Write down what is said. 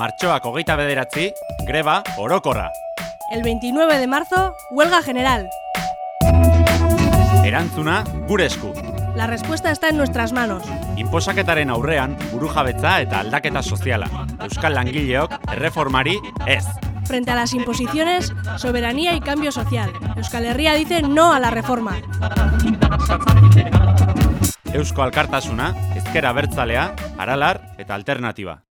Martxoak hogeita bederatzi, greba orokorra. El 29 de marzo, huelga general. Erantzuna, gure esku. La respuesta está en nuestras manos. Inposaketaren aurrean, burujabetza eta aldaketa soziala. Euskal langileok, erreformari, ez. Frente a las imposiciones, soberanía y cambio social. Euskal Herria dice no a la reforma. Eusko Alkartasuna, ezkera bertzalea, aralar eta alternatiba.